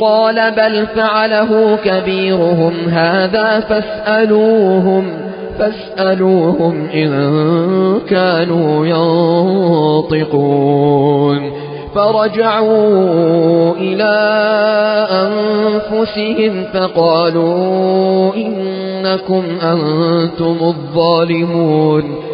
قال بل فعله كبيرهم هذا فاسألوهم فاسألوهم إن كانوا ينطقون. فرجعوا إلى أنفسهم فقالوا إنكم أنتم الظالمون.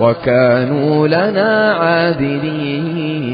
وكانوا لنا عابدين.